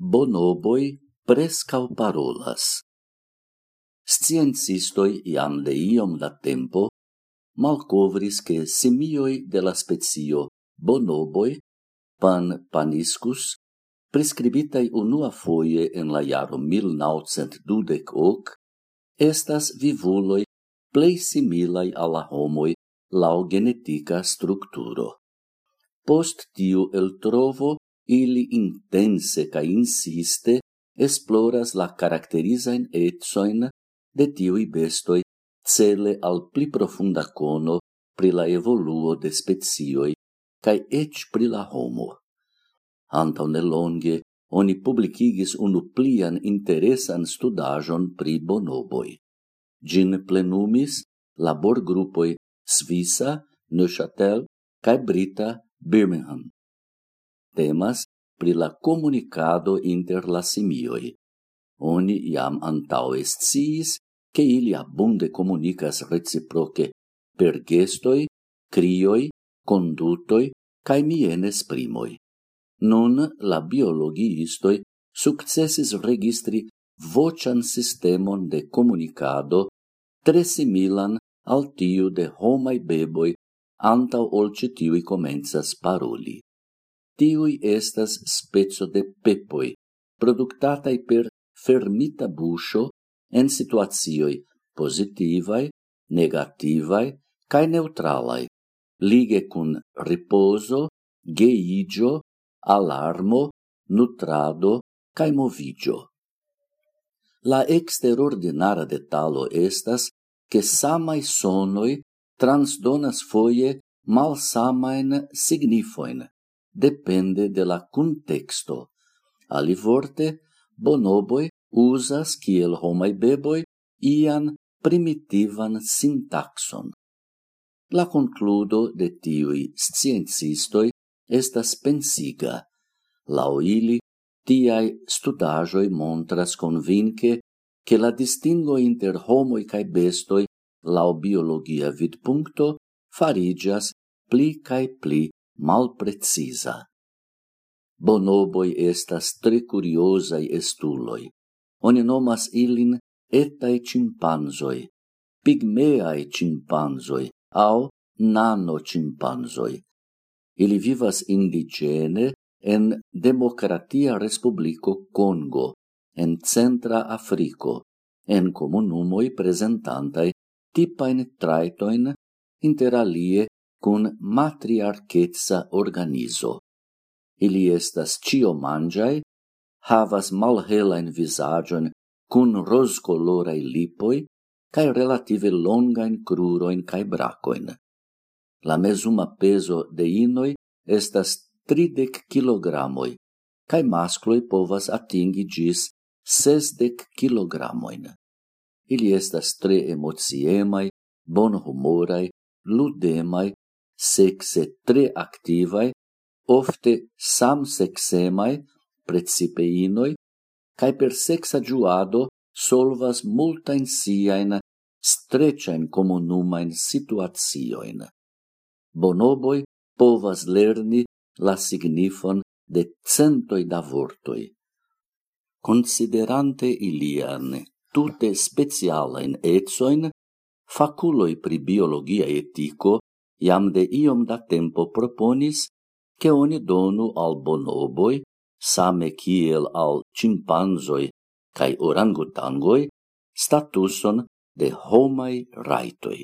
bonoboi prescau parolas. Sciencistoi iam de iom da tempo malcovris che simioi de la spezio bonoboi pan paniscus prescribitai unua foie en la jaro 1928 estas vivuloi plei similai alla homoi lau genetica structuro. Post tiu el trovo ili intense ca insiste esploras la caracterizain etsoin de tiui bestoi cele al pli profunda cono pri la evoluo de spezioi cae ec pri la homo. Antau nelonge, oni publicigis unu plian interesan studajon pri bonoboi. Gin plenumis labor grupoi Svisa, Neuchâtel cae Brita Birmingham. Temas pri la comunicado inter la simioi. Oni iam antaue sciis che ili abunde comunicas reciproce per gestoi, crioi, condutoi, cae mienes primoi. Nun la biologiistoi successis registri vocian sistemon de comunicado tre similan al tiu de homai beboi antau ol citiui comenzas paroli. Tiui estas spezzo de pepoi, productatai per fermita buscio en situazioi positivae, negativae, cae neutralae, lige cun riposo, geigio, alarmo, nutrado, cae movigio. La exterordinara detalo estas che samai sonoi transdonas foie malsamain signifoin, depende de la contexto. Ali vorte, bonoboi usas kiel homai beboi ian primitivan sintaxon. La concludo de tiui sciencistoi estas pensiga. Lau ili, tiai studajoi montras convince che la distingo inter homoi cae bestoi lau biologia vidpunto farigias pli cae pli malpreciza. Bonoboi estas tre curiosai estuloi. Oni nomas ilin etai cimpanzoi, pigmeai cimpanzoi, au nano cimpanzoi. Ili vivas indigene en Democratia Respublico Congo, en Centra Africo, en comunumoi presentantai tipain traitoin interalie cun matriarchetsa organizo. Ili estas cio mangiae, havas malhelain visagion cun roscolorai lipoi, cae relative longain cruroin cae bracoin. La mesuma peso de inoi estas 30 kilogramoi, cae mascloi povas atingi gis 60 kilogramoin. Ili estas tre emociemai, bonhumorai, ludemai sexe tre activae, ofte sam sexemae, precipe inoi, cae per sexa giuado solvas multa in multain siain streciain comunumain situazioin. Bonoboi povas lerni la signifon de centoi da vortoi. Considerante ilian tute specialain etsoin, faculoi pri biologia etico iam de iom da tempo proponis che oni donu al bonoboi, same kiel al cimpanzoi cae orangutangoi, statuson de homai raitoi.